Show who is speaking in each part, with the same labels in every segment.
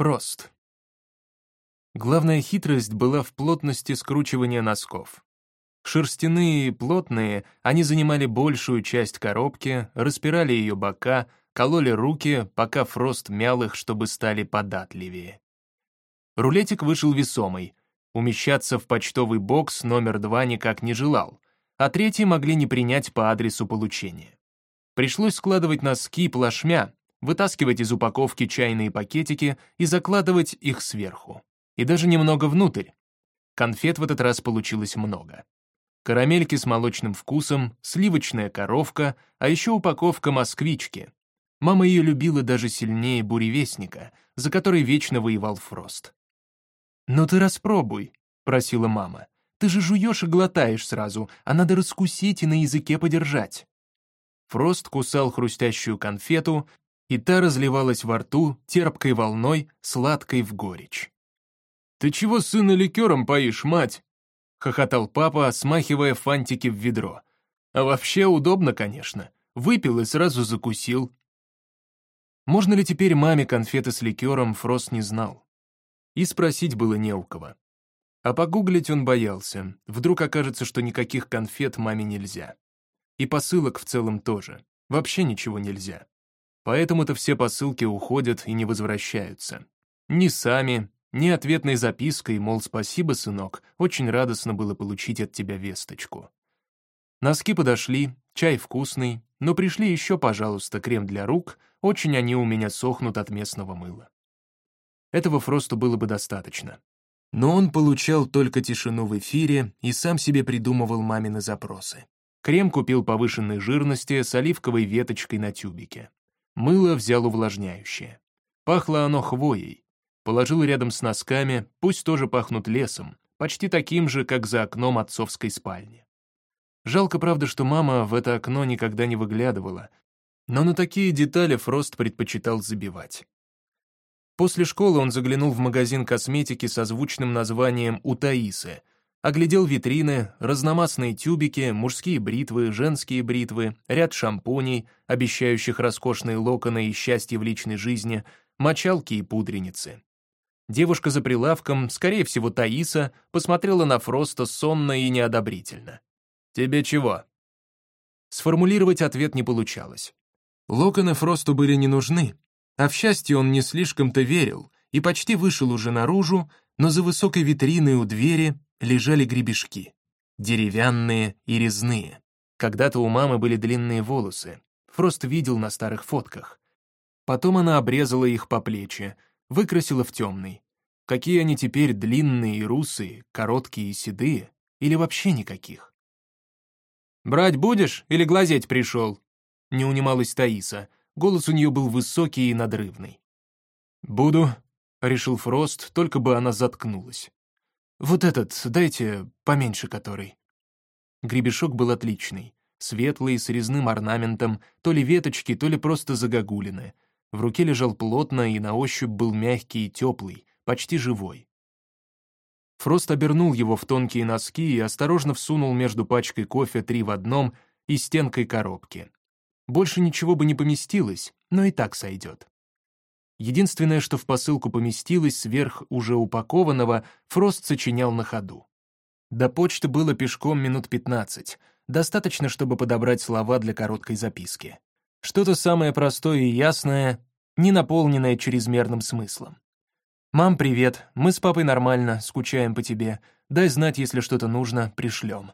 Speaker 1: Фрост. Главная хитрость была в плотности скручивания носков. Шерстяные и плотные, они занимали большую часть коробки, распирали ее бока, кололи руки, пока Фрост мял их, чтобы стали податливее. Рулетик вышел весомый. Умещаться в почтовый бокс номер два никак не желал, а третий могли не принять по адресу получения. Пришлось складывать носки плашмя, вытаскивать из упаковки чайные пакетики и закладывать их сверху. И даже немного внутрь. Конфет в этот раз получилось много. Карамельки с молочным вкусом, сливочная коровка, а еще упаковка москвички. Мама ее любила даже сильнее буревестника, за который вечно воевал Фрост. «Ну ты распробуй», — просила мама. «Ты же жуешь и глотаешь сразу, а надо раскусить и на языке подержать». Фрост кусал хрустящую конфету, и та разливалась во рту терпкой волной, сладкой в горечь. «Ты чего сына ликером поишь, мать?» — хохотал папа, смахивая фантики в ведро. «А вообще удобно, конечно. Выпил и сразу закусил». Можно ли теперь маме конфеты с ликером, Фрост не знал. И спросить было не у кого. А погуглить он боялся. Вдруг окажется, что никаких конфет маме нельзя. И посылок в целом тоже. Вообще ничего нельзя. Поэтому-то все посылки уходят и не возвращаются. Ни сами, ни ответной запиской, мол, спасибо, сынок, очень радостно было получить от тебя весточку. Носки подошли, чай вкусный, но пришли еще, пожалуйста, крем для рук, очень они у меня сохнут от местного мыла. Этого Фросту было бы достаточно. Но он получал только тишину в эфире и сам себе придумывал мамины запросы. Крем купил повышенной жирности с оливковой веточкой на тюбике. Мыло взял увлажняющее. Пахло оно хвоей. Положил рядом с носками, пусть тоже пахнут лесом, почти таким же, как за окном отцовской спальни. Жалко, правда, что мама в это окно никогда не выглядывала, но на такие детали Фрост предпочитал забивать. После школы он заглянул в магазин косметики со звучным названием «У Таисы», Оглядел витрины, разномастные тюбики, мужские бритвы, женские бритвы, ряд шампуней, обещающих роскошные локоны и счастье в личной жизни, мочалки и пудреницы. Девушка за прилавком, скорее всего Таиса, посмотрела на Фроста сонно и неодобрительно. «Тебе чего?» Сформулировать ответ не получалось. Локоны Фросту были не нужны, а в счастье он не слишком-то верил и почти вышел уже наружу, но за высокой витриной у двери лежали гребешки, деревянные и резные. Когда-то у мамы были длинные волосы, Фрост видел на старых фотках. Потом она обрезала их по плечи, выкрасила в темный. Какие они теперь длинные и русые, короткие и седые, или вообще никаких. «Брать будешь или глазеть пришел?» Не унималась Таиса, голос у нее был высокий и надрывный. «Буду», — решил Фрост, только бы она заткнулась. «Вот этот, дайте поменьше который». Гребешок был отличный, светлый, с резным орнаментом, то ли веточки, то ли просто загогулины. В руке лежал плотно и на ощупь был мягкий и теплый, почти живой. Фрост обернул его в тонкие носки и осторожно всунул между пачкой кофе три в одном и стенкой коробки. Больше ничего бы не поместилось, но и так сойдет. Единственное, что в посылку поместилось сверх уже упакованного, Фрост сочинял на ходу. До почты было пешком минут 15, достаточно, чтобы подобрать слова для короткой записки. Что-то самое простое и ясное, не наполненное чрезмерным смыслом. «Мам, привет, мы с папой нормально, скучаем по тебе. Дай знать, если что-то нужно, пришлем».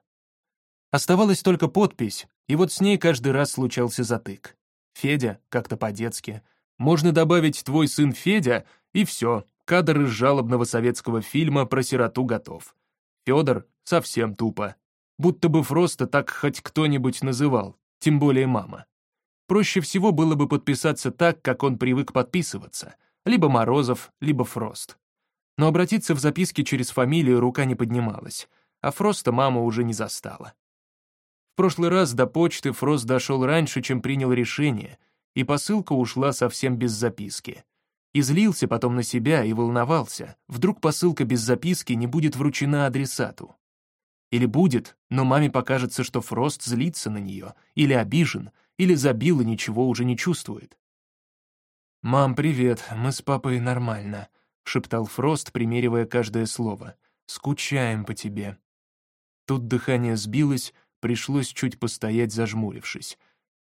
Speaker 1: Оставалась только подпись, и вот с ней каждый раз случался затык. Федя, как-то по-детски, можно добавить «твой сын Федя» и все, кадр из жалобного советского фильма про сироту готов. Федор совсем тупо. Будто бы Фроста так хоть кто-нибудь называл, тем более мама. Проще всего было бы подписаться так, как он привык подписываться, либо Морозов, либо Фрост. Но обратиться в записке через фамилию рука не поднималась, а Фроста мама уже не застала. В прошлый раз до почты Фрост дошел раньше, чем принял решение, и посылка ушла совсем без записки. И злился потом на себя и волновался, вдруг посылка без записки не будет вручена адресату. Или будет, но маме покажется, что Фрост злится на нее, или обижен, или забил и ничего уже не чувствует. «Мам, привет, мы с папой нормально», — шептал Фрост, примеривая каждое слово. «Скучаем по тебе». Тут дыхание сбилось, пришлось чуть постоять, зажмурившись.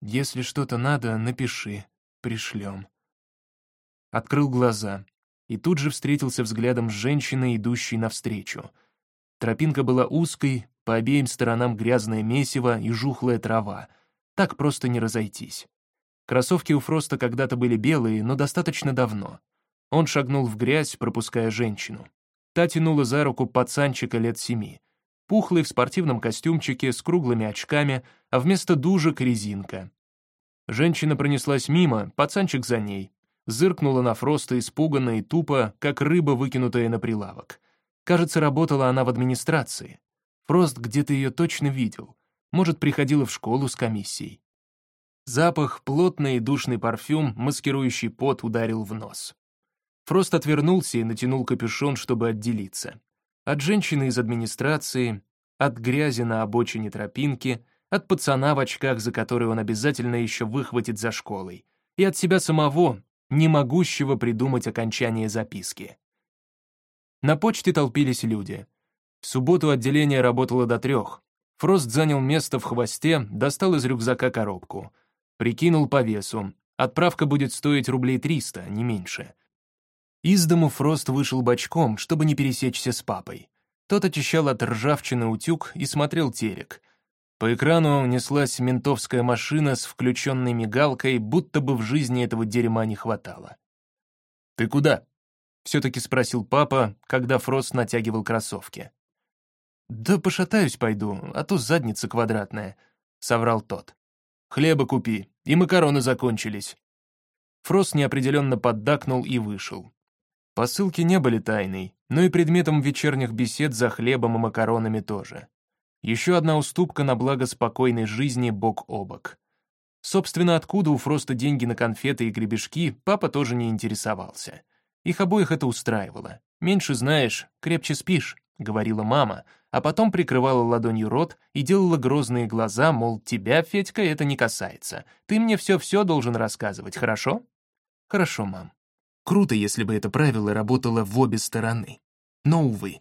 Speaker 1: «Если что-то надо, напиши, пришлем». Открыл глаза и тут же встретился взглядом с женщиной, идущей навстречу. Тропинка была узкой, по обеим сторонам грязное месиво и жухлая трава. Так просто не разойтись. Кроссовки у Фроста когда-то были белые, но достаточно давно. Он шагнул в грязь, пропуская женщину. Та тянула за руку пацанчика лет семи. Пухлый в спортивном костюмчике, с круглыми очками, а вместо дужек — резинка. Женщина пронеслась мимо, пацанчик за ней. Зыркнула на Фроста испуганно и тупо, как рыба, выкинутая на прилавок. Кажется, работала она в администрации. Фрост где-то ее точно видел. Может, приходила в школу с комиссией. Запах, плотный и душный парфюм, маскирующий пот, ударил в нос. Фрост отвернулся и натянул капюшон, чтобы отделиться. От женщины из администрации, от грязи на обочине тропинки, от пацана в очках, за который он обязательно еще выхватит за школой, и от себя самого, не могущего придумать окончание записки. На почте толпились люди. В субботу отделение работало до трех. Фрост занял место в хвосте, достал из рюкзака коробку. Прикинул по весу. Отправка будет стоить рублей 300, не меньше. Из дому Фрост вышел бочком, чтобы не пересечься с папой. Тот очищал от ржавчины утюг и смотрел телек. По экрану неслась ментовская машина с включенной мигалкой, будто бы в жизни этого дерьма не хватало. «Ты куда?» — все-таки спросил папа, когда Фрост натягивал кроссовки. «Да пошатаюсь пойду, а то задница квадратная», — соврал тот. «Хлеба купи, и макароны закончились». Фрост неопределенно поддакнул и вышел. Посылки не были тайной, но и предметом вечерних бесед за хлебом и макаронами тоже. Еще одна уступка на благо спокойной жизни бок о бок. Собственно, откуда у Фроста деньги на конфеты и гребешки, папа тоже не интересовался. Их обоих это устраивало. «Меньше знаешь, крепче спишь», — говорила мама, а потом прикрывала ладонью рот и делала грозные глаза, мол, тебя, Федька, это не касается. Ты мне все-все должен рассказывать, хорошо? Хорошо, мам. Круто, если бы это правило работало в обе стороны. Но, увы.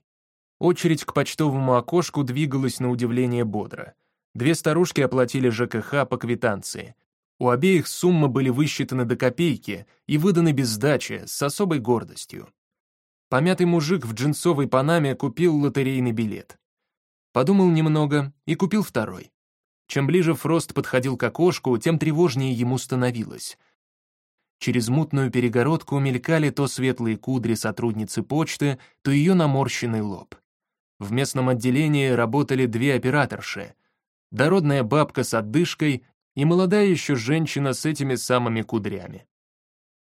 Speaker 1: Очередь к почтовому окошку двигалась на удивление бодро. Две старушки оплатили ЖКХ по квитанции. У обеих суммы были высчитаны до копейки и выданы без сдачи, с особой гордостью. Помятый мужик в джинсовой панаме купил лотерейный билет. Подумал немного и купил второй. Чем ближе Фрост подходил к окошку, тем тревожнее ему становилось — Через мутную перегородку мелькали то светлые кудри сотрудницы почты, то ее наморщенный лоб. В местном отделении работали две операторши. Дородная бабка с отдышкой и молодая еще женщина с этими самыми кудрями.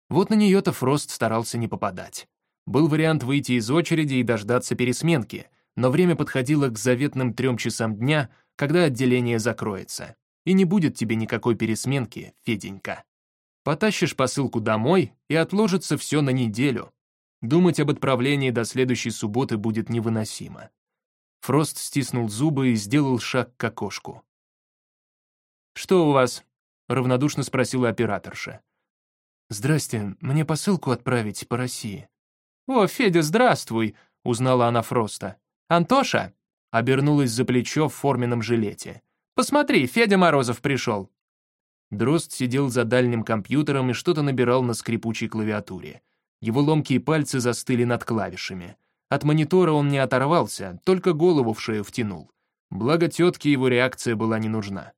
Speaker 1: Вот на нее-то Фрост старался не попадать. Был вариант выйти из очереди и дождаться пересменки, но время подходило к заветным трем часам дня, когда отделение закроется. И не будет тебе никакой пересменки, Феденька. Потащишь посылку домой, и отложится все на неделю. Думать об отправлении до следующей субботы будет невыносимо. Фрост стиснул зубы и сделал шаг к окошку. «Что у вас?» — равнодушно спросила операторша. «Здрасте, мне посылку отправить по России». «О, Федя, здравствуй!» — узнала она Фроста. «Антоша?» — обернулась за плечо в форменном жилете. «Посмотри, Федя Морозов пришел». Дрозд сидел за дальним компьютером и что-то набирал на скрипучей клавиатуре. Его ломкие пальцы застыли над клавишами. От монитора он не оторвался, только голову в шею втянул. Благо тетке его реакция была не нужна.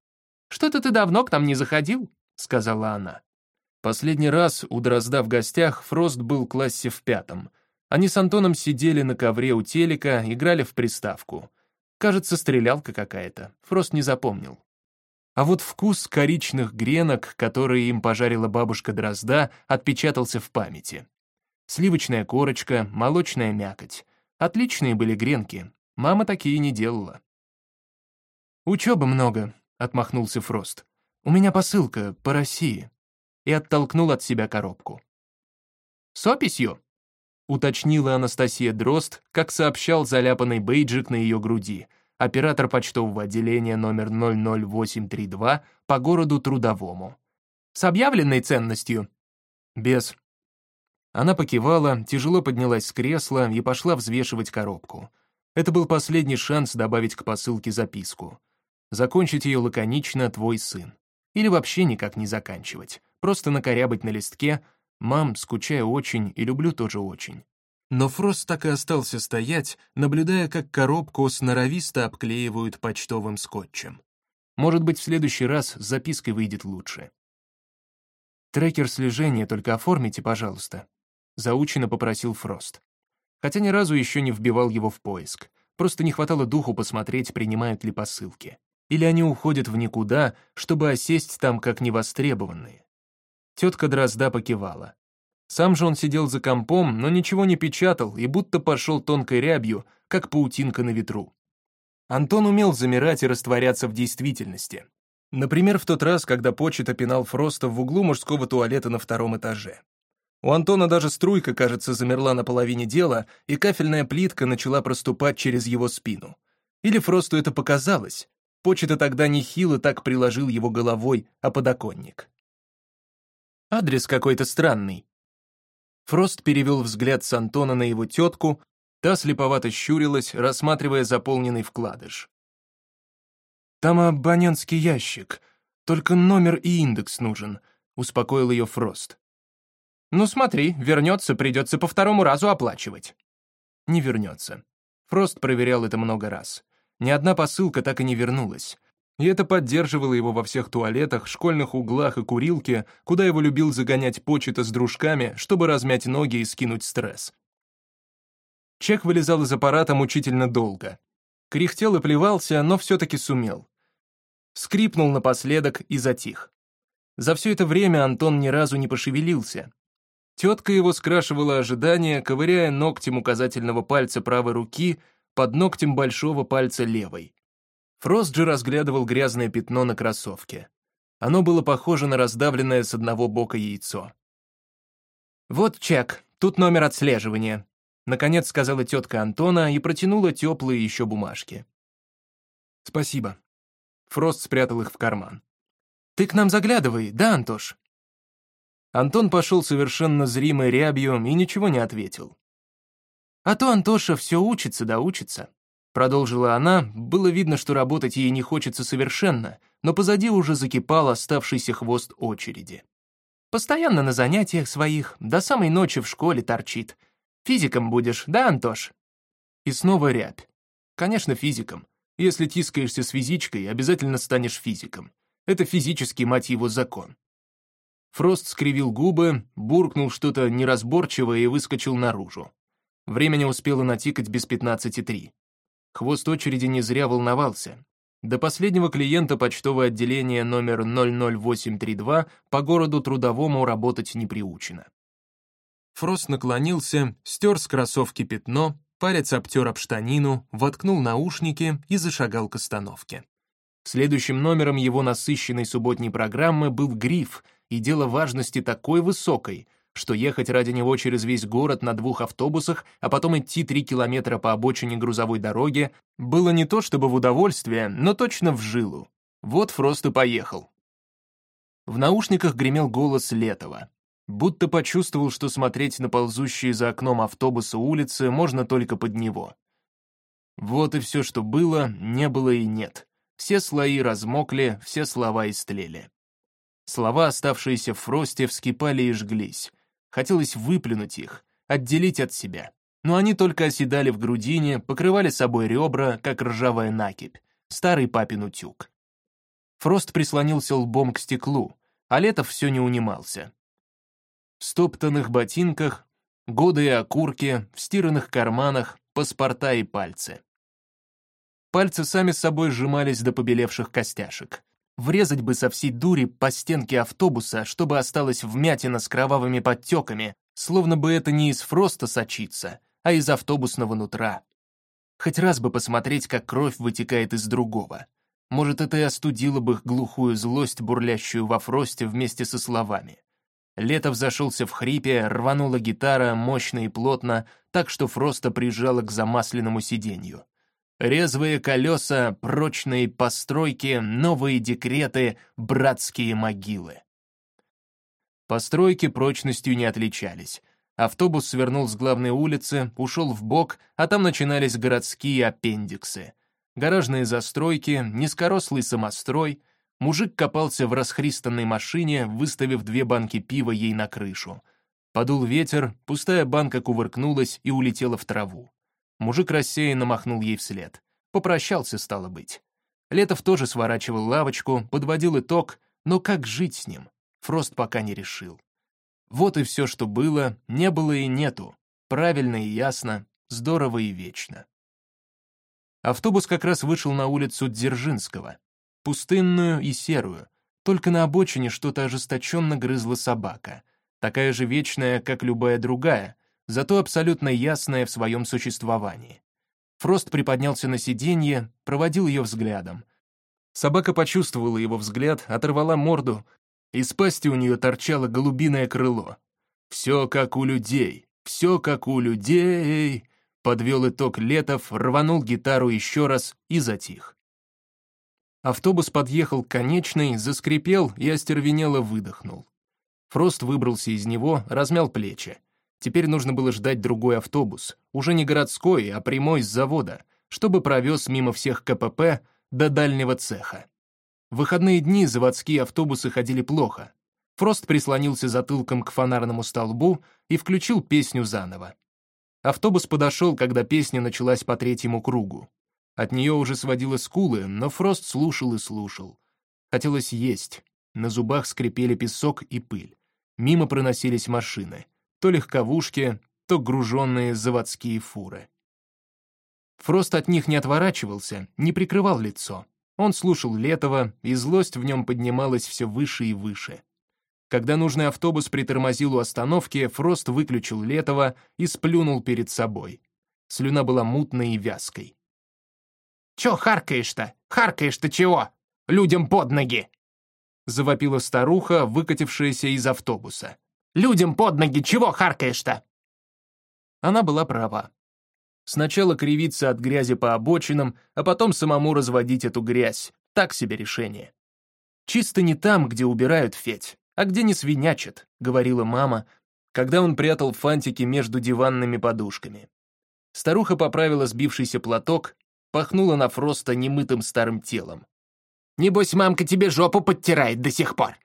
Speaker 1: «Что-то ты давно к нам не заходил?» — сказала она. Последний раз у Дрозда в гостях Фрост был в классе в пятом. Они с Антоном сидели на ковре у телека, играли в приставку. Кажется, стрелялка какая-то. Фрост не запомнил. А вот вкус коричных гренок, которые им пожарила бабушка Дрозда, отпечатался в памяти. Сливочная корочка, молочная мякоть. Отличные были гренки. Мама такие не делала. «Учебы много», — отмахнулся Фрост. «У меня посылка по России». И оттолкнул от себя коробку. «С описью?» — уточнила Анастасия Дрозд, как сообщал заляпанный бейджик на ее груди — оператор почтового отделения номер 00832 по городу Трудовому. «С объявленной ценностью?» «Без». Она покивала, тяжело поднялась с кресла и пошла взвешивать коробку. Это был последний шанс добавить к посылке записку. Закончить ее лаконично «Твой сын». Или вообще никак не заканчивать. Просто накорябать на листке «Мам, скучаю очень и люблю тоже очень». Но Фрост так и остался стоять, наблюдая, как коробку сноровисто обклеивают почтовым скотчем. Может быть, в следующий раз с запиской выйдет лучше. «Трекер слежения только оформите, пожалуйста», — заучено попросил Фрост. Хотя ни разу еще не вбивал его в поиск. Просто не хватало духу посмотреть, принимают ли посылки. Или они уходят в никуда, чтобы осесть там как невостребованные. Тетка Дрозда покивала. Сам же он сидел за компом, но ничего не печатал и будто пошел тонкой рябью, как паутинка на ветру. Антон умел замирать и растворяться в действительности. Например, в тот раз, когда почет опинал Фроста в углу мужского туалета на втором этаже. У Антона даже струйка, кажется, замерла на половине дела, и кафельная плитка начала проступать через его спину. Или Фросту это показалось. Почета тогда нехило так приложил его головой о подоконник. «Адрес какой-то странный», Фрост перевел взгляд с Антона на его тетку, та слеповато щурилась, рассматривая заполненный вкладыш. «Там абонентский ящик, только номер и индекс нужен», — успокоил ее Фрост. «Ну смотри, вернется, придется по второму разу оплачивать». «Не вернется». Фрост проверял это много раз. Ни одна посылка так и не вернулась и это поддерживало его во всех туалетах, школьных углах и курилке, куда его любил загонять почета с дружками, чтобы размять ноги и скинуть стресс. Чек вылезал из аппарата мучительно долго. Кряхтел и плевался, но все-таки сумел. Скрипнул напоследок и затих. За все это время Антон ни разу не пошевелился. Тетка его скрашивала ожидания, ковыряя ногтем указательного пальца правой руки под ногтем большого пальца левой. Фрост же разглядывал грязное пятно на кроссовке. Оно было похоже на раздавленное с одного бока яйцо. «Вот чек, тут номер отслеживания», — наконец сказала тетка Антона и протянула теплые еще бумажки. «Спасибо». Фрост спрятал их в карман. «Ты к нам заглядывай, да, Антош?» Антон пошел совершенно зримой рябью и ничего не ответил. «А то Антоша все учится да учится. Продолжила она, было видно, что работать ей не хочется совершенно, но позади уже закипал оставшийся хвост очереди. Постоянно на занятиях своих, до самой ночи в школе торчит. Физиком будешь, да, Антош? И снова рябь. Конечно, физиком. Если тискаешься с физичкой, обязательно станешь физиком. Это физический, мать его, закон. Фрост скривил губы, буркнул что-то неразборчивое и выскочил наружу. Времени успело натикать без пятнадцати три. Хвост очереди не зря волновался. До последнего клиента почтовое отделение номер 00832 по городу Трудовому работать не приучено. Фрост наклонился, стер с кроссовки пятно, палец обтер об штанину, воткнул наушники и зашагал к остановке. Следующим номером его насыщенной субботней программы был «Гриф», и дело важности такой высокой — что ехать ради него через весь город на двух автобусах, а потом идти три километра по обочине грузовой дороги, было не то чтобы в удовольствие, но точно в жилу. Вот Фрост и поехал. В наушниках гремел голос Летова. Будто почувствовал, что смотреть на ползущие за окном автобуса улицы можно только под него. Вот и все, что было, не было и нет. Все слои размокли, все слова истлели. Слова, оставшиеся в Фросте, вскипали и жглись. Хотелось выплюнуть их, отделить от себя. Но они только оседали в грудине, покрывали собой ребра, как ржавая накипь, старый папин утюг. Фрост прислонился лбом к стеклу, а Летов все не унимался. В стоптанных ботинках, годы и окурки, в стиранных карманах, паспорта и пальцы. Пальцы сами собой сжимались до побелевших костяшек. Врезать бы со всей дури по стенке автобуса, чтобы осталась вмятина с кровавыми подтеками, словно бы это не из фроста сочится, а из автобусного нутра. Хоть раз бы посмотреть, как кровь вытекает из другого. Может, это и остудило бы их глухую злость, бурлящую во фросте вместе со словами. Летов зашелся в хрипе, рванула гитара мощно и плотно, так что Фроста прижала к замасленному сиденью. Резвые колеса, прочные постройки, новые декреты, братские могилы. Постройки прочностью не отличались. Автобус свернул с главной улицы, ушел в бок, а там начинались городские аппендиксы. Гаражные застройки, низкорослый самострой. Мужик копался в расхристанной машине, выставив две банки пива ей на крышу. Подул ветер, пустая банка кувыркнулась и улетела в траву. Мужик рассеянно махнул ей вслед. Попрощался, стало быть. Летов тоже сворачивал лавочку, подводил итог, но как жить с ним? Фрост пока не решил. Вот и все, что было, не было и нету. Правильно и ясно, здорово и вечно. Автобус как раз вышел на улицу Дзержинского. Пустынную и серую. Только на обочине что-то ожесточенно грызла собака. Такая же вечная, как любая другая, зато абсолютно ясная в своем существовании. Фрост приподнялся на сиденье, проводил ее взглядом. Собака почувствовала его взгляд, оторвала морду, из пасти у нее торчало голубиное крыло. «Все как у людей, все как у людей», подвел итог Летов, рванул гитару еще раз и затих. Автобус подъехал к конечной, заскрипел и остервенело выдохнул. Фрост выбрался из него, размял плечи. Теперь нужно было ждать другой автобус, уже не городской, а прямой с завода, чтобы провез мимо всех КПП до дальнего цеха. В выходные дни заводские автобусы ходили плохо. Фрост прислонился затылком к фонарному столбу и включил песню заново. Автобус подошел, когда песня началась по третьему кругу. От нее уже сводило скулы, но Фрост слушал и слушал. Хотелось есть. На зубах скрипели песок и пыль. Мимо проносились машины. То легковушки, то груженные заводские фуры. Фрост от них не отворачивался, не прикрывал лицо. Он слушал Летова, и злость в нем поднималась все выше и выше. Когда нужный автобус притормозил у остановки, Фрост выключил Летова и сплюнул перед собой. Слюна была мутной и вязкой.
Speaker 2: «Чё харкаешь-то? Харкаешь-то чего? Людям под ноги!»
Speaker 1: Завопила старуха, выкатившаяся из автобуса.
Speaker 2: «Людям под ноги чего харкаешь-то?»
Speaker 1: Она была права. Сначала кривиться от грязи по обочинам, а потом самому разводить эту грязь. Так себе решение. «Чисто не там, где убирают Федь, а где не свинячат», — говорила мама, когда он прятал фантики между диванными подушками. Старуха поправила сбившийся платок, пахнула на Фроста немытым старым телом.
Speaker 2: «Небось, мамка тебе жопу подтирает до сих пор!»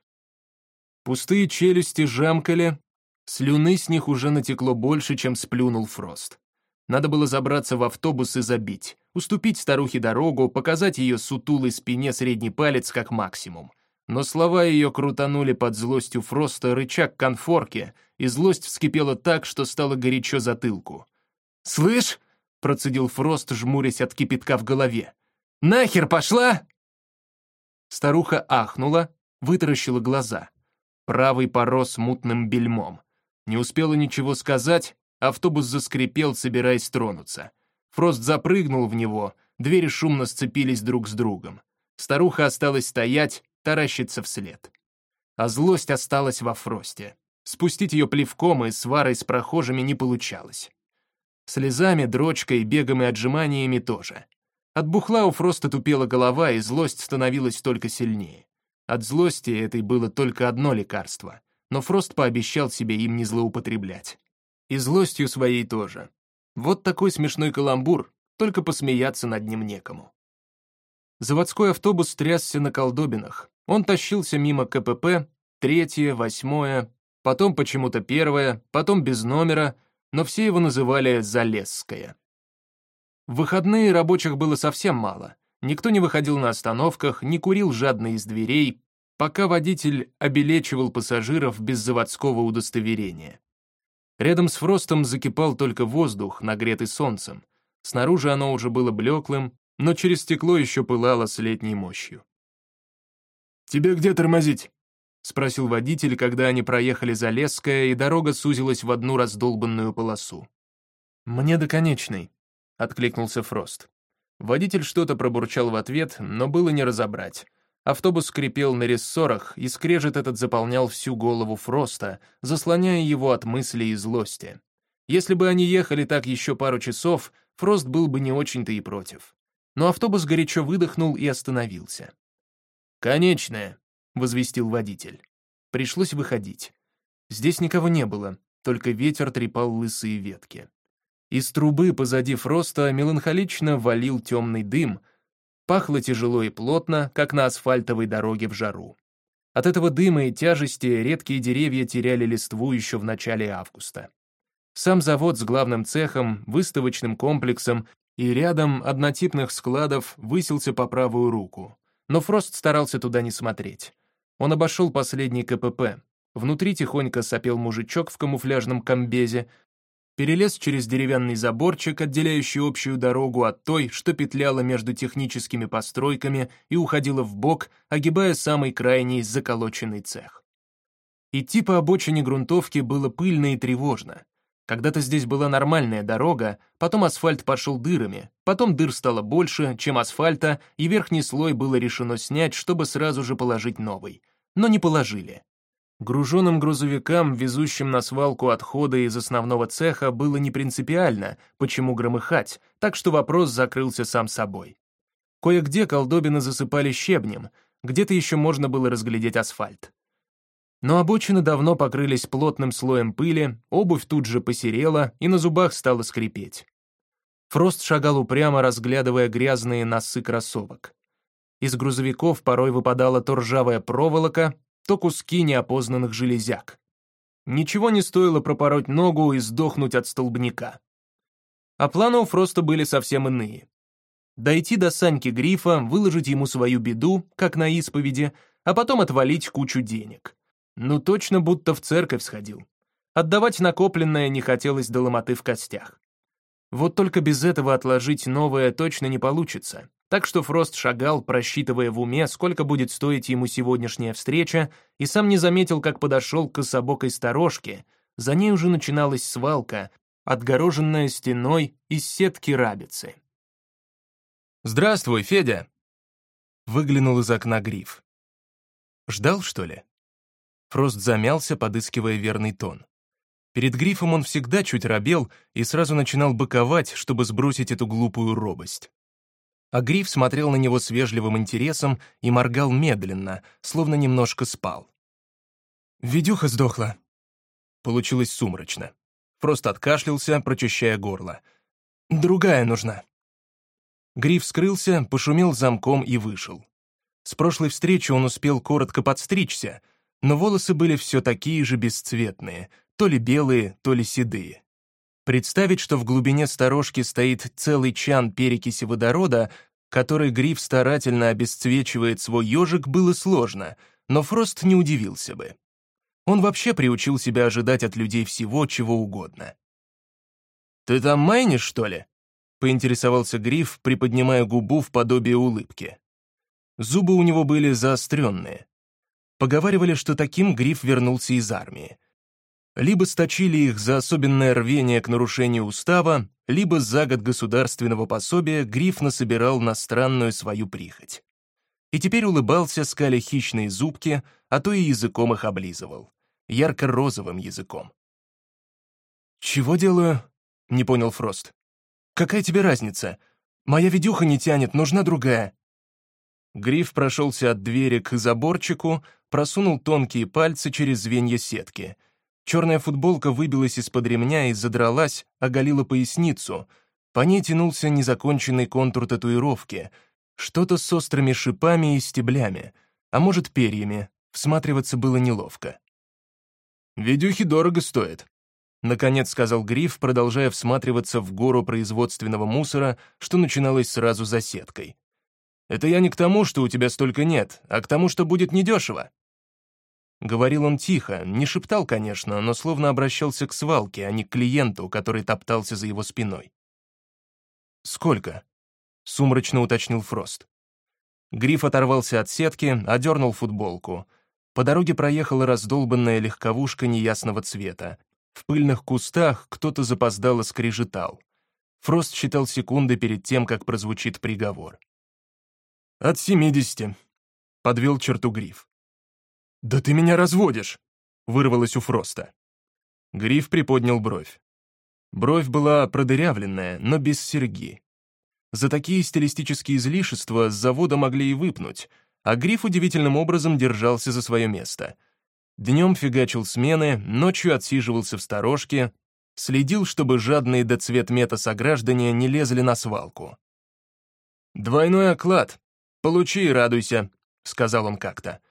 Speaker 1: Пустые челюсти жамкали, слюны с них уже натекло больше, чем сплюнул Фрост. Надо было забраться в автобус и забить, уступить старухе дорогу, показать ее сутулой спине средний палец как максимум. Но слова ее крутанули под злостью Фроста рычаг конфорки, и злость вскипела так, что стало горячо затылку.
Speaker 2: «Слышь!» — процедил Фрост, жмурясь от кипятка в голове. «Нахер пошла!»
Speaker 1: Старуха ахнула, вытаращила глаза. Правый порос мутным бельмом. Не успела ничего сказать, Автобус заскрипел, собираясь тронуться. Фрост запрыгнул в него, двери шумно сцепились друг с другом. Старуха осталась стоять, таращиться вслед. А злость осталась во Фросте. Спустить ее плевком и сварой с прохожими не получалось. Слезами, дрочкой, бегом и отжиманиями тоже. От бухла у Фроста тупела голова, и злость становилась только сильнее. От злости этой было только одно лекарство, но Фрост пообещал себе им не злоупотреблять. И злостью своей тоже. Вот такой смешной каламбур, только посмеяться над ним некому. Заводской автобус трясся на колдобинах. Он тащился мимо КПП, третье, восьмое, потом почему-то первое, потом без номера, но все его называли «Залесское». В выходные рабочих было совсем мало. Никто не выходил на остановках, не курил жадно из дверей, пока водитель обелечивал пассажиров без заводского удостоверения. Рядом с Фростом закипал только воздух, нагретый солнцем. Снаружи оно уже было блеклым, но через стекло еще пылало с летней мощью.
Speaker 3: «Тебе где тормозить?»
Speaker 1: — спросил водитель, когда они проехали за Лесское, и дорога сузилась в одну раздолбанную полосу. «Мне до конечной», — откликнулся Фрост. Водитель что-то пробурчал в ответ, но было не разобрать. Автобус скрипел на рессорах, и скрежет этот заполнял всю голову Фроста, заслоняя его от мыслей и злости. Если бы они ехали так еще пару часов, Фрост был бы не очень-то и против. Но автобус горячо выдохнул и остановился. «Конечная», — возвестил водитель. Пришлось выходить. Здесь никого не было, только ветер трепал лысые ветки. Из трубы позади Фроста меланхолично валил темный дым, пахло тяжело и плотно, как на асфальтовой дороге в жару. От этого дыма и тяжести редкие деревья теряли листву еще в начале августа. Сам завод с главным цехом, выставочным комплексом и рядом однотипных складов высился по правую руку. Но Фрост старался туда не смотреть. Он обошел последний КПП. Внутри тихонько сопел мужичок в камуфляжном комбезе, перелез через деревянный заборчик, отделяющий общую дорогу от той, что петляла между техническими постройками и уходила в бок, огибая самый крайний заколоченный цех. Идти по обочине грунтовки было пыльно и тревожно. Когда-то здесь была нормальная дорога, потом асфальт пошел дырами, потом дыр стало больше, чем асфальта, и верхний слой было решено снять, чтобы сразу же положить новый. Но не положили. Груженным грузовикам, везущим на свалку отходы из основного цеха, было не принципиально, почему громыхать, так что вопрос закрылся сам собой. Кое-где колдобины засыпали щебнем, где-то еще можно было разглядеть асфальт. Но обочины давно покрылись плотным слоем пыли, обувь тут же посерела и на зубах стала скрипеть. Фрост шагал упрямо, разглядывая грязные носы кроссовок. Из грузовиков порой выпадала то ржавая проволока, то куски неопознанных железяк. Ничего не стоило пропороть ногу и сдохнуть от столбняка. А планы у Фроста были совсем иные. Дойти до Саньки Грифа, выложить ему свою беду, как на исповеди, а потом отвалить кучу денег. Ну точно будто в церковь сходил. Отдавать накопленное не хотелось до ломоты в костях. Вот только без этого отложить новое точно не получится. Так что Фрост шагал, просчитывая в уме, сколько будет стоить ему сегодняшняя встреча, и сам не заметил, как подошел к кособокой сторожке. За ней уже начиналась свалка, отгороженная стеной из сетки рабицы.
Speaker 2: «Здравствуй, Федя!» Выглянул из окна гриф. «Ждал, что ли?» Фрост замялся, подыскивая верный тон. Перед грифом он всегда чуть робел и сразу начинал быковать, чтобы сбросить эту глупую робость. А гриф смотрел на него с вежливым интересом и моргал медленно, словно немножко спал. «Ведюха сдохла». Получилось сумрачно. Фрост откашлялся, прочищая горло. «Другая нужна». Гриф скрылся, пошумел замком и вышел. С прошлой встречи он успел коротко подстричься — но волосы были все такие же бесцветные, то ли белые, то ли седые. Представить, что в глубине сторожки стоит целый чан перекиси водорода, который гриф старательно обесцвечивает свой ежик, было сложно, но Фрост не удивился бы. Он вообще приучил себя ожидать от людей всего, чего угодно. «Ты там майнишь, что ли?» — поинтересовался Гриф, приподнимая губу в подобие улыбки. Зубы у него были заостренные. Поговаривали, что таким Гриф вернулся из армии. Либо сточили их за особенное рвение к нарушению устава, либо за год государственного пособия Гриф насобирал на странную свою прихоть. И теперь улыбался, скаля хищные зубки, а то и языком их облизывал. Ярко-розовым языком. «Чего делаю?» — не понял Фрост. «Какая тебе разница? Моя ведюха не тянет, нужна другая». Гриф прошелся от двери к заборчику, просунул тонкие пальцы через звенья сетки. Черная футболка выбилась из-под ремня и задралась, оголила поясницу. По ней тянулся незаконченный контур татуировки, что-то с острыми шипами и стеблями, а может, перьями. Всматриваться было неловко. «Ведюхи дорого стоят», — наконец сказал Гриф, продолжая всматриваться в гору производственного мусора, что начиналось сразу за сеткой. «Это я не к тому, что у тебя столько нет, а к тому, что будет недешево. Говорил он тихо, не шептал, конечно, но словно обращался к свалке, а не к клиенту, который топтался за его спиной. «Сколько?» — сумрачно уточнил Фрост. Гриф оторвался от сетки, одернул футболку. По дороге проехала раздолбанная легковушка неясного цвета. В пыльных кустах кто-то запоздало скрежетал. Фрост считал секунды перед тем, как прозвучит приговор. «От семидесяти», — подвел черту Гриф. «Да ты меня разводишь!» — вырвалось у Фроста. Гриф приподнял бровь. Бровь была продырявленная, но без серьги. За такие стилистические излишества с завода могли и выпнуть, а Гриф удивительным образом держался за свое место. Днем фигачил смены, ночью отсиживался в сторожке, следил, чтобы жадные до цветмета сограждане не лезли на свалку. «Двойной оклад. Получи и радуйся», — сказал он как-то.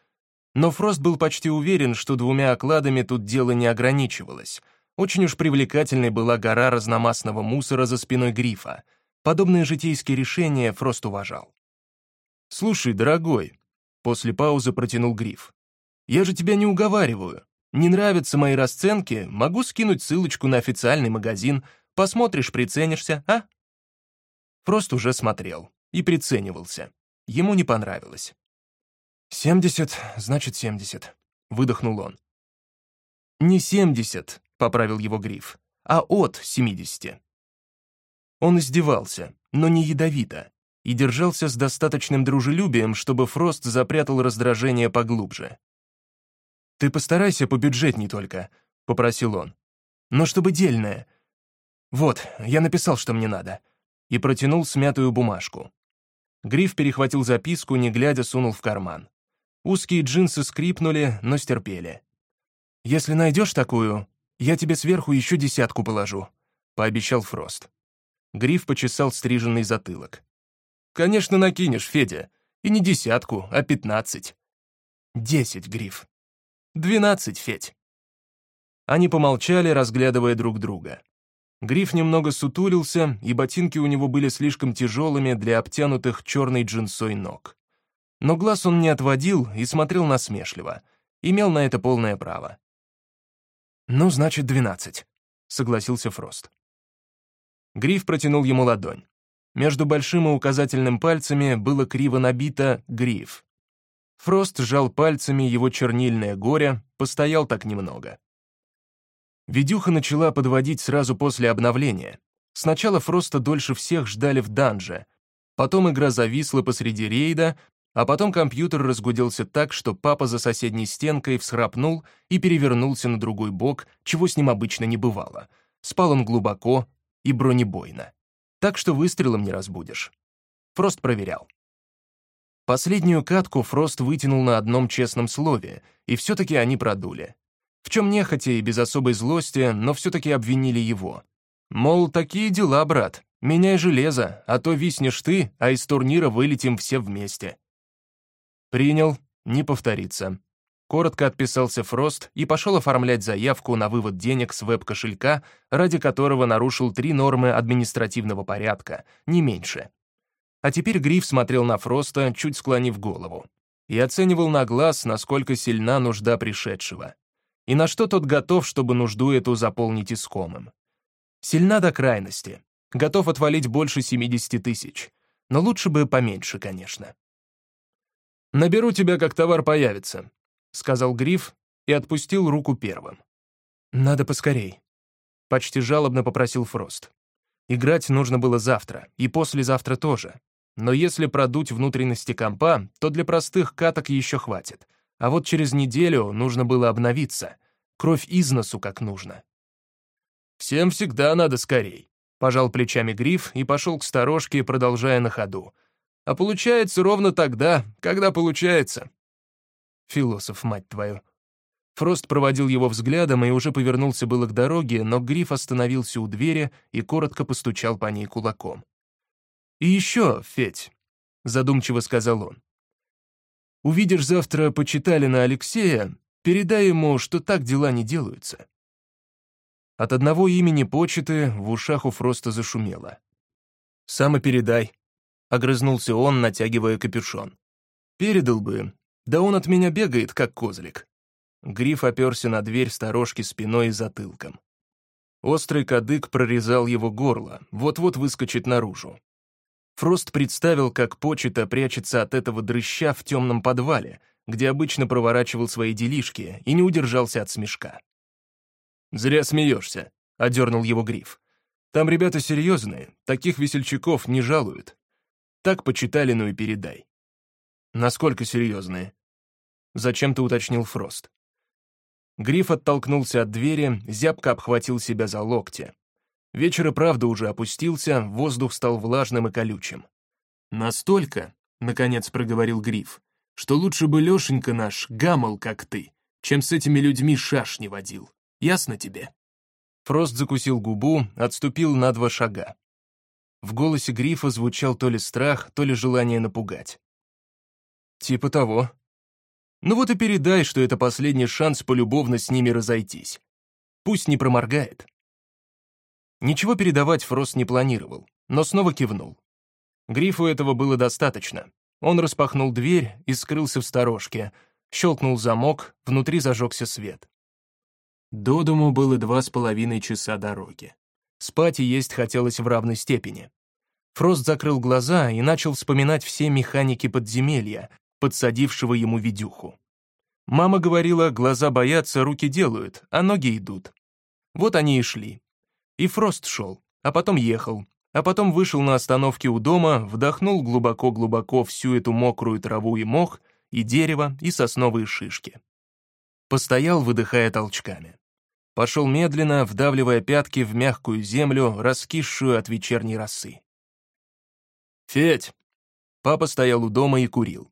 Speaker 2: Но Фрост был почти уверен, что двумя окладами тут дело не ограничивалось. Очень уж привлекательной была гора разномастного мусора за спиной грифа. Подобные житейские решения Фрост уважал. «Слушай, дорогой», — после паузы протянул гриф, «я же тебя не уговариваю. Не нравятся мои расценки, могу скинуть ссылочку на официальный магазин, посмотришь, приценишься, а?» Фрост уже смотрел и приценивался. Ему не понравилось. «Семьдесят, значит, семьдесят», — выдохнул он. «Не семьдесят», — поправил его Гриф, «а от семидесяти». Он издевался, но не ядовито, и держался с достаточным дружелюбием, чтобы Фрост запрятал раздражение поглубже. «Ты постарайся по побюджетней только», — попросил он. «Но чтобы дельное. Вот, я написал, что мне надо», и протянул смятую бумажку. Гриф перехватил записку, не глядя, сунул в карман. Узкие джинсы скрипнули, но стерпели. «Если найдешь такую, я тебе сверху еще десятку положу», — пообещал Фрост. Гриф почесал стриженный затылок. «Конечно накинешь, Федя. И не десятку, а пятнадцать». «Десять, Гриф». «Двенадцать, Федь». Они помолчали, разглядывая друг друга. Гриф немного сутулился, и ботинки у него были слишком тяжелыми для обтянутых черной джинсой ног. Но глаз он не отводил и смотрел насмешливо. Имел на это полное право. «Ну, значит, двенадцать», — согласился Фрост. Гриф протянул ему ладонь. Между большим и указательным пальцами было криво набито «Гриф». Фрост сжал пальцами его чернильное горе, постоял так немного. Ведюха начала подводить сразу после обновления. Сначала Фроста дольше всех ждали в данже, потом игра зависла посреди рейда, а потом компьютер разгуделся так, что папа за соседней стенкой всхрапнул и перевернулся на другой бок, чего с ним обычно не бывало. Спал он глубоко и бронебойно. Так что выстрелом не разбудишь. Фрост проверял. Последнюю катку Фрост вытянул на одном честном слове, и все-таки они продули. В чем нехотя и без особой злости, но все-таки обвинили его. Мол, такие дела, брат, меняй железо, а то виснешь ты, а из турнира вылетим все вместе. «Принял, не повторится». Коротко отписался Фрост и пошел оформлять заявку на вывод денег с веб-кошелька, ради которого нарушил три нормы административного порядка, не меньше. А теперь Гриф смотрел на Фроста, чуть склонив голову, и оценивал на глаз, насколько сильна нужда пришедшего. И на что тот готов, чтобы нужду эту заполнить искомым. Сильна до крайности. Готов отвалить больше 70 тысяч. Но лучше бы поменьше, конечно. «Наберу тебя, как товар появится», — сказал Гриф и отпустил руку первым. «Надо поскорей», — почти жалобно попросил Фрост. Играть нужно было завтра, и послезавтра тоже. Но если продуть внутренности компа, то для простых каток еще хватит. А вот через неделю нужно было обновиться. Кровь из носу как нужно. «Всем всегда надо скорей», — пожал плечами Гриф и пошел к сторожке, продолжая на ходу. А получается ровно тогда, когда получается. Философ, мать твою. Фрост проводил его взглядом и уже повернулся было к дороге, но Гриф остановился у двери и коротко постучал по ней кулаком. «И еще, Федь», — задумчиво сказал он, «увидишь завтра почитали на Алексея, передай ему, что так дела не делаются». От одного имени почты в ушах у Фроста зашумело. «Сам и передай», Огрызнулся он, натягивая капюшон. «Передал бы. Да он от меня бегает, как козлик». Гриф оперся на дверь сторожки спиной и затылком. Острый кадык прорезал его горло, вот-вот выскочит наружу. Фрост представил, как почта прячется от этого дрыща в темном подвале, где обычно проворачивал свои делишки, и не удержался от смешка. «Зря смеешься», — одернул его Гриф. «Там ребята серьезные, таких весельчаков не жалуют. Так почитали, ну и передай. Насколько серьезные? Зачем-то уточнил Фрост. Гриф оттолкнулся от двери, зябко обхватил себя за локти. Вечер и правда уже опустился, воздух стал влажным и колючим. «Настолько», — наконец проговорил Гриф, «что лучше бы Лешенька наш гамал, как ты,
Speaker 1: чем с этими людьми шашни водил. Ясно тебе?»
Speaker 2: Фрост закусил губу, отступил на два шага. В голосе Грифа звучал то ли страх, то ли желание напугать. «Типа того. Ну вот и передай, что это последний шанс полюбовно с ними разойтись. Пусть не проморгает». Ничего передавать Фрост не планировал, но снова кивнул. Грифу этого было достаточно. Он распахнул дверь и скрылся в сторожке, щелкнул замок, внутри зажегся свет.
Speaker 1: До дому было два с половиной часа дороги.
Speaker 2: Спать и есть хотелось в равной степени. Фрост закрыл глаза и начал вспоминать все механики подземелья, подсадившего ему видюху. Мама говорила, глаза боятся, руки делают, а ноги идут. Вот они и шли. И Фрост шел, а потом ехал, а потом вышел на остановке у дома, вдохнул глубоко-глубоко всю эту мокрую траву и мох, и дерево, и сосновые шишки. Постоял, выдыхая толчками. Пошел медленно, вдавливая пятки в мягкую землю, раскисшую от вечерней росы. «Федь!» Папа стоял у дома и курил.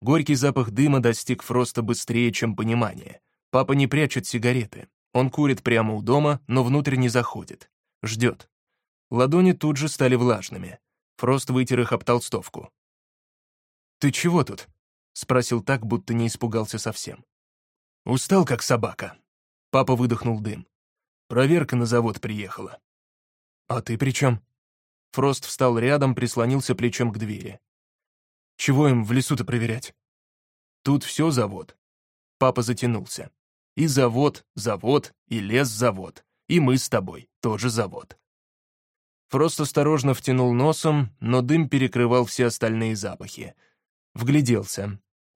Speaker 2: Горький запах дыма достиг Фроста быстрее, чем понимание. Папа не прячет сигареты. Он курит прямо у дома, но внутрь не заходит. Ждет. Ладони тут же стали влажными. Фрост вытер их об толстовку. «Ты чего тут?» — спросил так, будто не испугался совсем. «Устал, как собака». Папа выдохнул дым. «Проверка на завод приехала». «А ты при чем?» Фрост встал рядом, прислонился плечом к двери. «Чего им в лесу-то проверять?» «Тут все завод». Папа затянулся. «И завод, завод, и лес-завод. И мы с тобой, тоже завод». Фрост осторожно втянул носом, но дым перекрывал все остальные запахи. Вгляделся.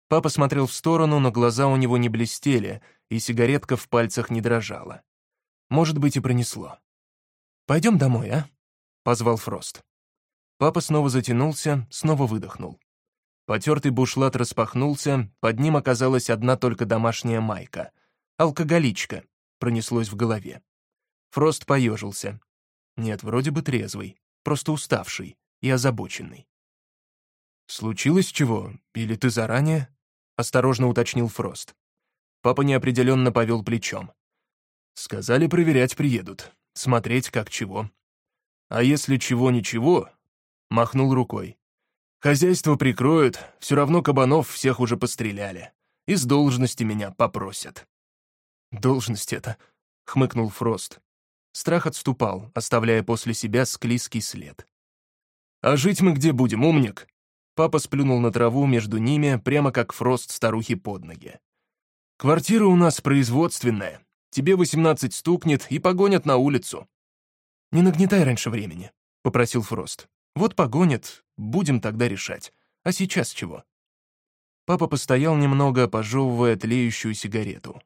Speaker 2: Папа смотрел в сторону, но глаза у него не блестели, и сигаретка в пальцах не дрожала. Может быть, и пронесло. «Пойдем домой, а?» — позвал Фрост. Папа снова затянулся, снова выдохнул. Потертый бушлат распахнулся, под ним оказалась одна только домашняя майка. «Алкоголичка», — пронеслось в голове. Фрост поежился. Нет, вроде бы трезвый, просто уставший и озабоченный. «Случилось чего? Или ты заранее?» — осторожно уточнил Фрост. Папа неопределенно повел плечом. «Сказали, проверять приедут, смотреть как чего. А если чего-ничего?» — махнул рукой. «Хозяйство прикроют, все равно кабанов всех уже постреляли. И с должности меня попросят». «Должность это?» — хмыкнул Фрост. Страх отступал, оставляя после себя склизкий след. «А жить мы где будем, умник?» Папа сплюнул на траву между ними, прямо как фрост старухи под ноги. «Квартира у нас производственная. Тебе восемнадцать стукнет и погонят на улицу». «Не нагнетай раньше времени», — попросил Фрост. «Вот погонят, будем тогда решать. А сейчас чего?» Папа постоял немного, пожевывая тлеющую сигарету.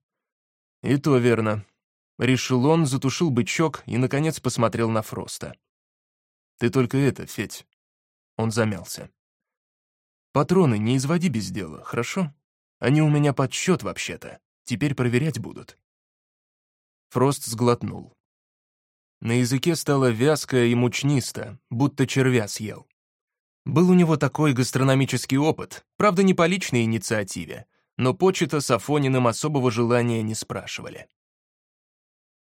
Speaker 2: «И то верно. Решил он, затушил бычок и, наконец, посмотрел на Фроста. «Ты только это, Федь». Он замялся. «Патроны не изводи без дела, хорошо? Они у меня под счет вообще-то. Теперь проверять будут». Фрост сглотнул. На языке стало вязко и мучнисто, будто червя съел. Был у него такой гастрономический опыт, правда, не по личной инициативе, но почета с Афониным особого желания не спрашивали.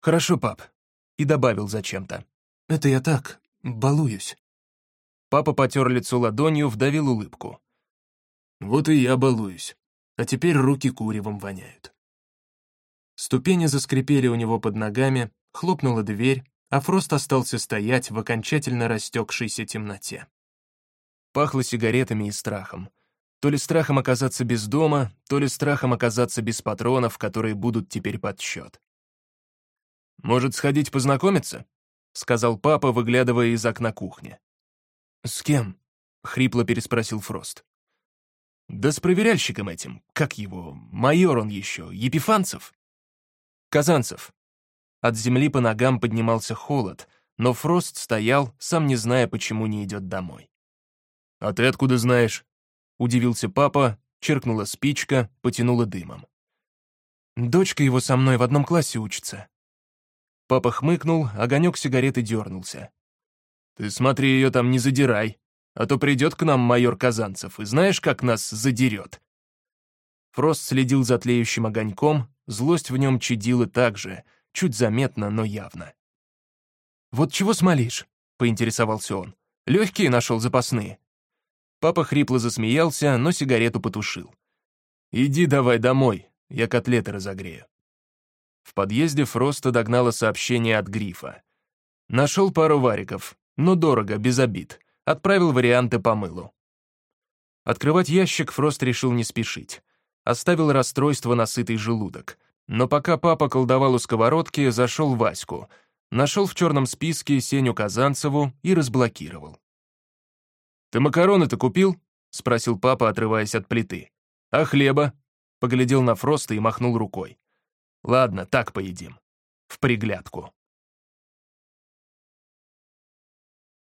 Speaker 2: «Хорошо, пап», и добавил зачем-то. «Это я так, балуюсь». Папа потер лицо ладонью, вдавил улыбку. «Вот и я балуюсь. А теперь руки куревом воняют». Ступени заскрипели у него под ногами, хлопнула дверь, а Фрост остался стоять в окончательно растекшейся темноте. Пахло сигаретами и страхом. То ли страхом оказаться без дома, то ли страхом оказаться без патронов, которые будут теперь под счет. «Может, сходить познакомиться?» — сказал папа, выглядывая из окна кухни. «С кем?» — хрипло переспросил Фрост. «Да с проверяльщиком этим. Как его? Майор он еще. Епифанцев?» «Казанцев». От земли по ногам поднимался холод, но Фрост стоял, сам не зная, почему не идет домой. «А ты откуда знаешь?» — удивился папа, черкнула спичка, потянула дымом. «Дочка его со мной в одном классе учится. Папа хмыкнул, огонек сигареты дернулся. «Ты смотри, ее там не задирай, а то придет к нам майор Казанцев, и знаешь, как нас задерет?» Фрост следил за тлеющим огоньком, злость в нем чадила так же, чуть заметно, но явно. «Вот чего смолишь?» — поинтересовался он. «Легкие нашел запасные». Папа хрипло засмеялся, но сигарету потушил. «Иди давай домой, я котлеты разогрею». В подъезде Фроста догнало сообщение от Грифа. Нашел пару вариков, но дорого, без обид. Отправил варианты по мылу. Открывать ящик Фрост решил не спешить. Оставил расстройство на сытый желудок. Но пока папа колдовал у сковородки, зашел Ваську. Нашел в черном списке Сеню Казанцеву и разблокировал. «Ты макароны-то купил?» — спросил папа, отрываясь от плиты. «А хлеба?» — поглядел на Фроста и махнул рукой. «Ладно, так поедим. В приглядку».